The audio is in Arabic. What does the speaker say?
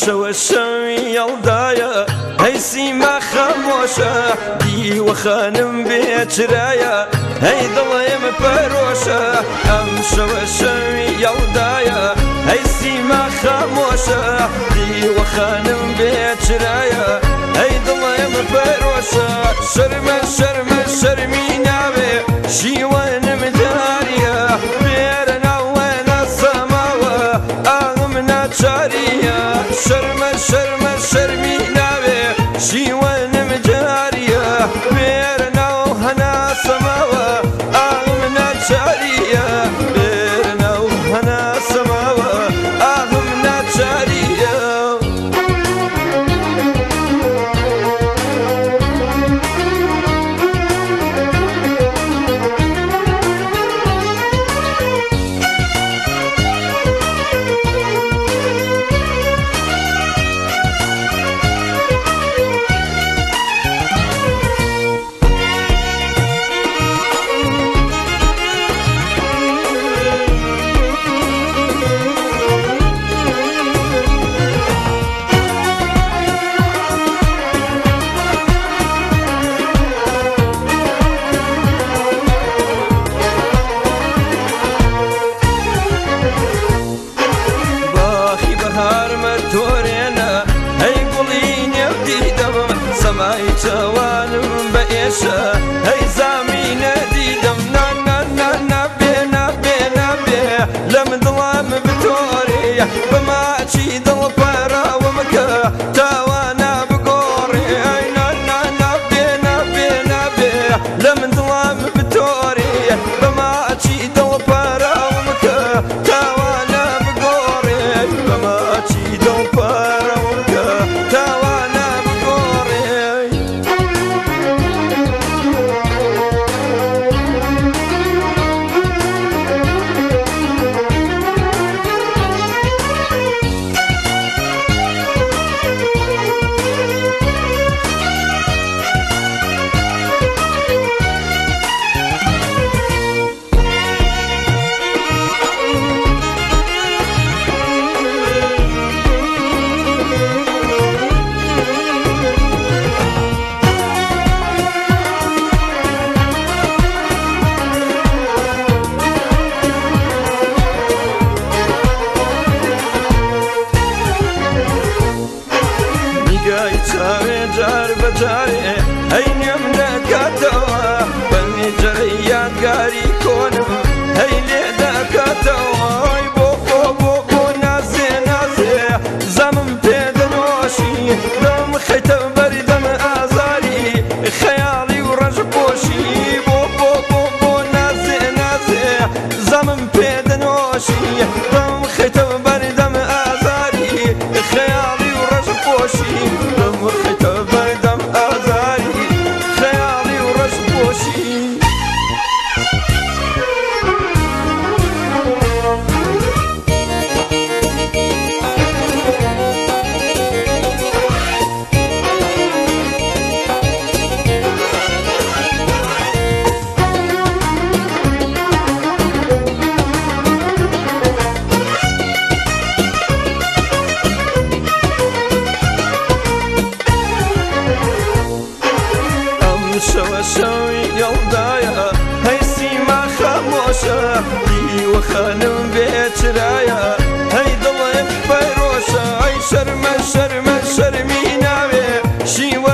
شەوە شەوی یاڵدایە هەیسیمە خەمۆشە هاي ظلام هەی أم پەرۆشە ئەم شەوە هاي سيما هەیسیمە خەمۆشە دیوەخانم بێچرایە هەی دڵێمە پەرۆشە شەرمە شەرمە شەرمی ناوێ شیوەنم داریە بێرە ناوێنە سەماوە ئاغم ناچاریە شرمە شەرمە شەرمی ناوێ شیوەنم جاریە don't ختم دیلی و خانم بێچراە هەی دڵێن پەیرۆشە ئەی شەرمە شەرمە شەرمی ناوێ شیوە